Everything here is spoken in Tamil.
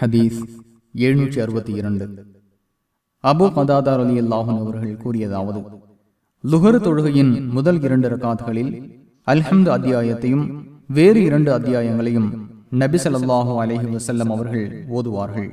ஹதீஸ் எழுநூற்றி அறுபத்தி இரண்டு. அபு மதாதார் அலி அல்லாஹன் அவர்கள் கூறியதாவது லுகர் தொழுகையின் முதல் இரண்டு ரகாத்களில் அல்ஹம்து அத்தியாயத்தையும் வேறு இரண்டு அத்தியாயங்களையும் நபிசல் ஸல்லல்லாஹு அலைஹி வஸல்லம் அவர்கள் ஓதுவார்கள்.